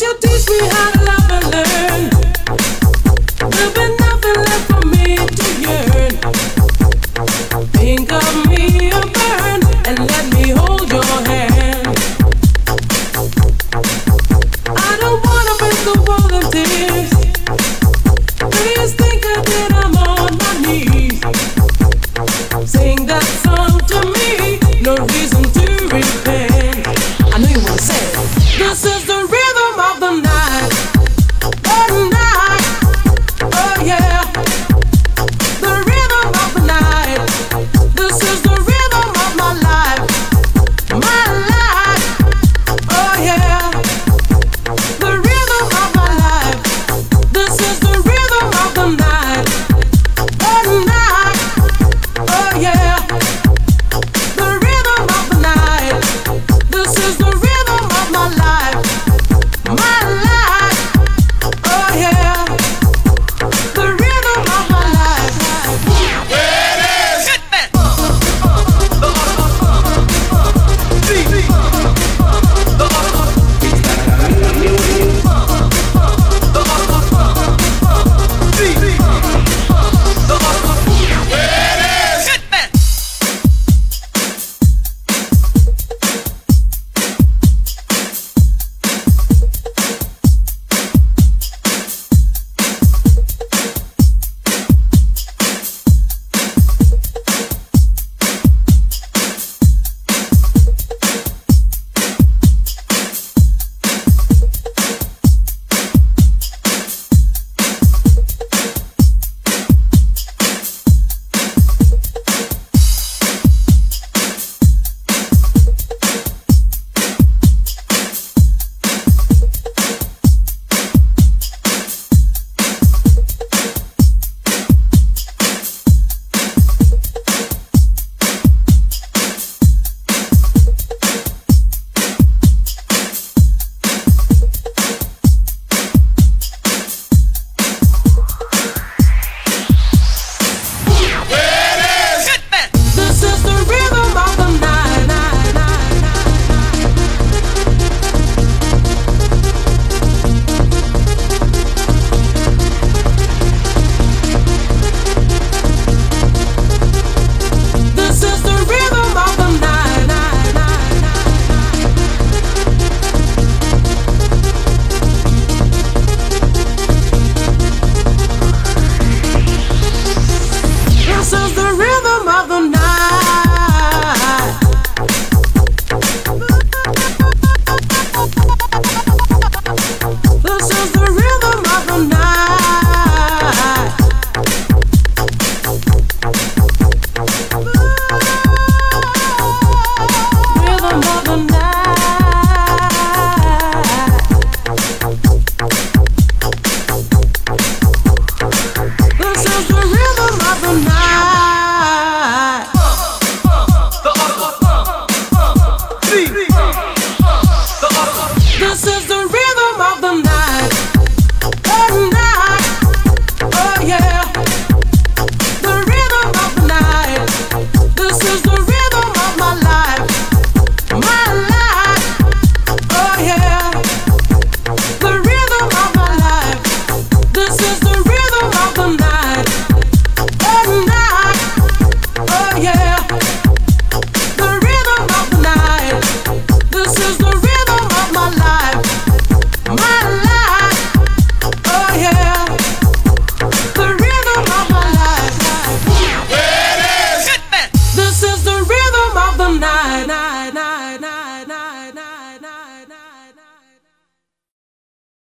the world